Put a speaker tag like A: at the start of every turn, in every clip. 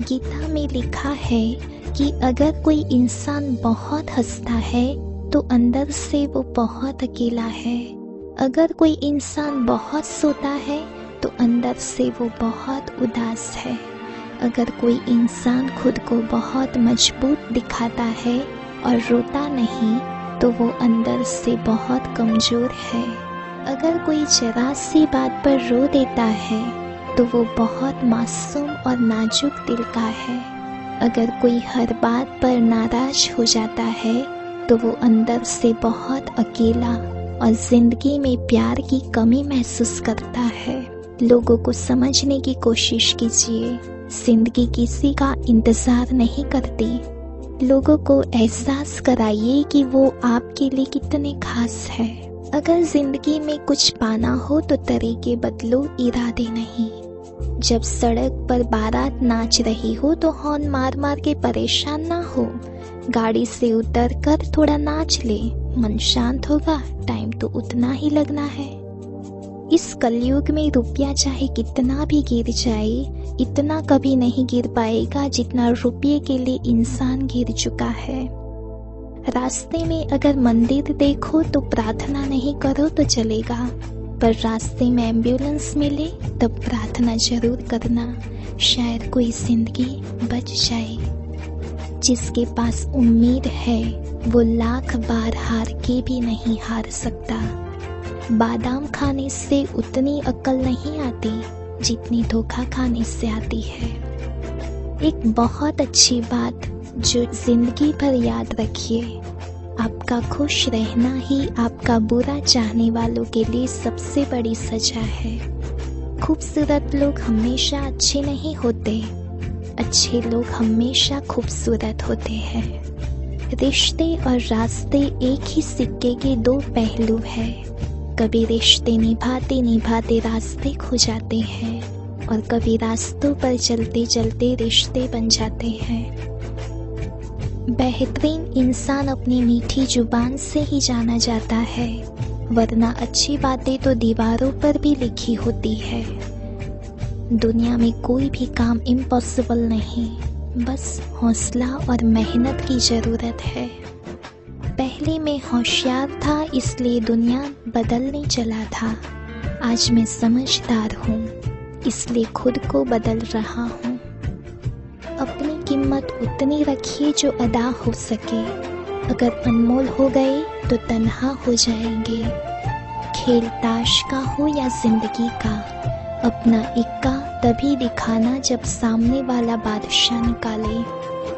A: गीता में लिखा है कि अगर कोई इंसान बहुत हंसता है तो अंदर से वो बहुत अकेला है। अगर कोई इंसान बहुत सोता है तो अंदर से वो बहुत उदास है। अगर कोई इंसान खुद को बहुत मज़बूत दिखाता है और रोता नहीं तो वो अंदर से बहुत कमज़ोर है। अगर कोई जरा सी बात पर रो देता है तो वो बहुत मासूम और नाजुक दिल का है। अगर कोई हर बात पर नाराज़ हो जाता है तो वो अंदर से बहुत अकेला और ज़िंदगी में प्यार की कमी महसूस करता है। लोगों को समझने की कोशिश कीजिए। ज़िंदगी किसी का इंतज़ार नहीं करती। लोगों को एहसास कराइए कि वो आपके लिए कितने खास है। अगर ज़िंदगी में कुछ पाना हो तो तरीके बदलो, इरादे नहीं। जब सड़क पर बारात नाच रही हो तो हॉर्न मार मार के परेशान ना हो। गाड़ी से उतर कर थोड़ा नाच ले। मन शांत होगा। टाइम तो उतना ही लगना है। इस कलयुग में रुपया चाहे कितना भी गिर जाए, इतना कभी नहीं गिर पाएगा जितना रुपये के लिए इंसान गिर चुका है। रास्ते में अगर मंदिर देखो तो प्रार्थना नहीं करो तो चलेगा। पर रास्ते में एंबुलेंस मिले, तब प्रार्थना ज़रूर करना, शायद कोई ज़िंदगी बच जाए। जिसके पास उम्मीद है, वो लाख बार हार के भी नहीं हार सकता। बादाम खाने से उतनी अक्ल नहीं आती, जितनी धोखा खाने से आती है। एक बहुत अच्छी बात जो ज़िंदगी भर याद रखिए। आपका खुश रहना ही आपका बुरा चाहने वालों के लिए सबसे बड़ी सजा है। खूबसूरत लोग हमेशा अच्छे नहीं होते। अच्छे लोग हमेशा खूबसूरत होते हैं। रिश्ते और रास्ते एक ही सिक्के के दो पहलू हैं। कभी रिश्ते निभाते निभाते रास्ते खो जाते हैं और कभी रास्तों पर चलते चलते रिश्ते बन जाते हैं। बेहतरीन इंसान अपनी मीठी ज़ुबान से ही जाना जाता है। वरना अच्छी बातें तो दीवारों पर भी लिखी होती है। दुनिया में कोई भी काम इम्पॉसिबल नहीं। बस हौसला और मेहनत की ज़रूरत है। पहले मैं होशियार था, इसलिए दुनिया बदलने चला था। आज मैं समझदार हूँ, इसलिए खुद को बदल रहा हूँ। अपनी कीमत उतनी रखिए जो अदा हो सके। अगर अनमोल हो गए तो तन्हा हो जाएँगे। खेल ताश का हो या ज़िंदगी का, अपना इक्का तभी दिखाना जब सामने वाला बादशाह निकाले।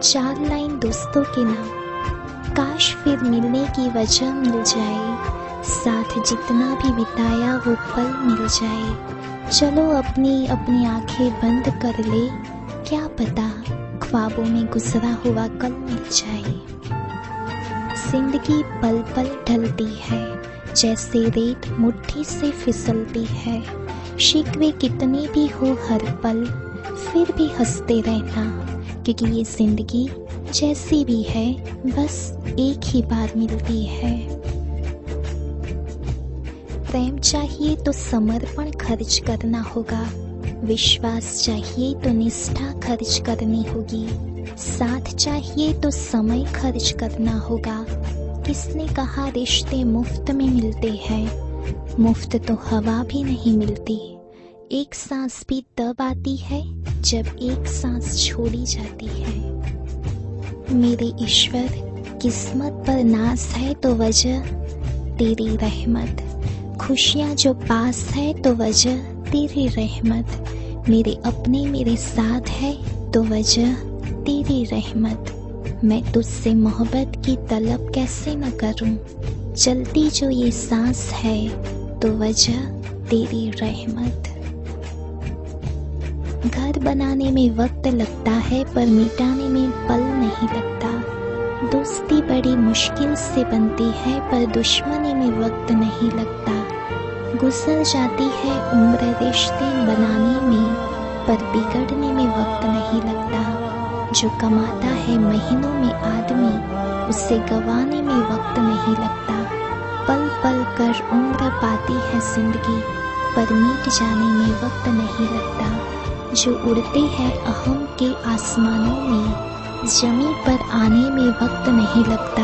A: चार लाइन दोस्तों के नाम। काश फिर मिलने की वजह मिल जाए। साथ जितना भी बिताया वो पल मिल जाए। चलो अपनी अपनी आँखें बंद कर ले। क्या पता ख्वाबों में गुजरा हुआ कल मिल जाए। ज़िंदगी पल पल ढलती है, जैसे रेत मुट्ठी से फिसलती है। शिकवे कितने भी हो हर पल, फिर भी हँसते रहना, क्योंकि ये ज़िंदगी जैसी भी है, बस एक ही बार मिलती है। प्रेम चाहिए तो समर्पण खर्च करना होगा विश्वास चाहिए तो निष्ठा खर्च करनी होगी। साथ चाहिए तो समय खर्च करना होगा। किसने कहा रिश्ते मुफ़्त में मिलते हैं? मुफ़्त तो हवा भी नहीं मिलती। एक सांस भी तब आती है जब एक सांस छोड़ी जाती है। मेरे ईश्वर, किस्मत पर नाज है तो वजह तेरी रहमत। खुशियाँ जो पास है तो वजह तेरी रहमत। मेरे अपने मेरे साथ है तो वजह तेरी रहमत। मैं तुझसे मोहब्बत की तलब कैसे न करूँ? चलती जो ये सांस है तो वजह तेरी रहमत। घर बनाने में वक्त लगता है, पर मिटाने में पल नहीं लगता। दोस्ती बड़ी मुश्किल से बनती है, पर दुश्मनी में वक्त नहीं लगता। गुजर जाती है उम्र रिश्ते बनाने में, पर बिगड़ने में वक्त नहीं लगता। जो कमाता है महीनों में आदमी, उसे गवाने में वक्त नहीं लगता। पल पल कर उम्र पाती है ज़िंदगी, पर मीट जाने में वक्त नहीं लगता। जो उड़ते हैं अहम के आसमानों में जमी पर आने में वक्त नहीं लगता।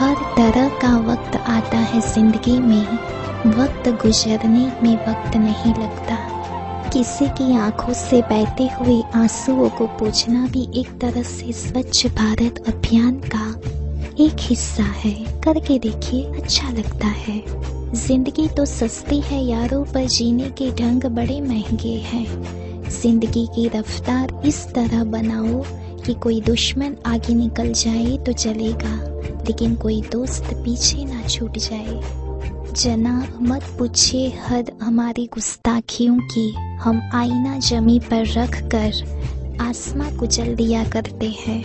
A: हर तरह का वक्त आता है ज़िंदगी में। वक्त गुजरने में वक्त नहीं लगता। किसी की आँखों से बहते हुए आंसुओं को पूछना भी एक तरह से स्वच्छ भारत अभियान का एक हिस्सा है। करके देखिए अच्छा लगता है। ज़िंदगी तो सस्ती है यारों, पर जीने के ढंग बड़े महँगे हैं। ज़िंदगी की रफ्तार इस तरह बनाओ कि कोई दुश्मन आगे निकल जाए तो चलेगा, लेकिन कोई दोस्त पीछे ना छूट जाए। जनाब, मत पूछिए हद हमारी गुस्ताखियों की। हम आईना जमी पर रख कर आसमां कुचल दिया करते हैं।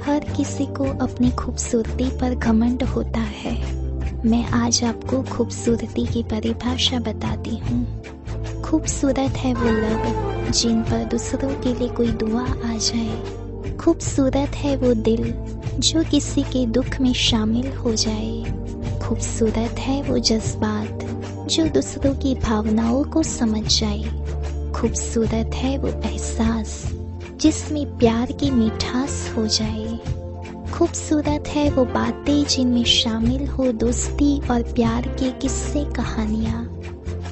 A: हर किसी को अपनी खूबसूरती पर घमंड होता है। मैं आज आपको खूबसूरती की परिभाषा बताती हूँ। खूबसूरत है वो लब, जिन पर दूसरों के लिए कोई दुआ आ जाए। खूबसूरत है वो दिल, जो किसी के दुख में शामिल हो जाए। खूबसूरत है वो जज्बात, जो दूसरों की भावनाओं को समझ जाए। खूबसूरत है वो एहसास, जिसमें प्यार की मिठास हो जाए। खूबसूरत है वो बातें जिनमें शामिल हो दोस्ती और प्यार के किस्से कहानियाँ।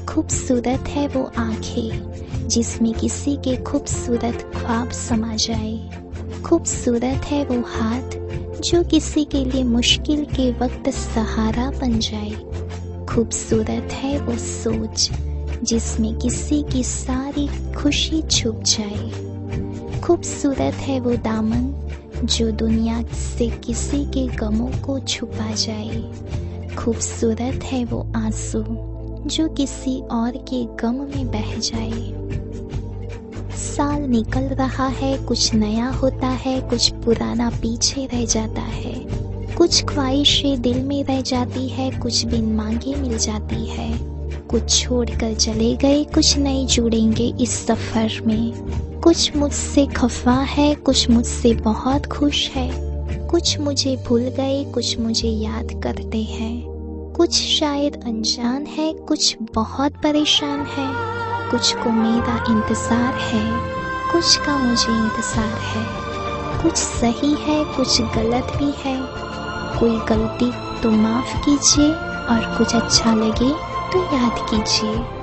A: खूबसूरत है वो आँखें, जिसमें किसी के खूबसूरत ख्वाब समा जाए। खूबसूरत है वो हाथ जो किसी के लिए मुश्किल के वक्त सहारा बन जाए। खूबसूरत है वो सोच, जिसमें किसी की सारी खुशी छुप जाए। खूबसूरत है वो दामन, जो दुनिया से किसी के गमों को छुपा जाए। खूबसूरत है वो आँसू, जो किसी और के गम में बह जाए। साल निकल रहा है, कुछ नया होता है, कुछ पुराना पीछे रह जाता है। कुछ ख्वाहिशें दिल में रह जाती है, कुछ बिन मांगे मिल जाती है। कुछ छोड़कर चले गए, कुछ नए जुड़ेंगे इस सफ़र में। कुछ मुझसे खफा है, कुछ मुझसे बहुत खुश है। कुछ मुझे भूल गए, कुछ मुझे याद करते हैं। कुछ शायद अनजान है, कुछ बहुत परेशान है। कुछ को मेरा इंतज़ार है, कुछ का मुझे इंतज़ार है। कुछ सही है, कुछ गलत भी है। कोई गलती तो माफ़ कीजिए और कुछ अच्छा लगे तो याद कीजिए।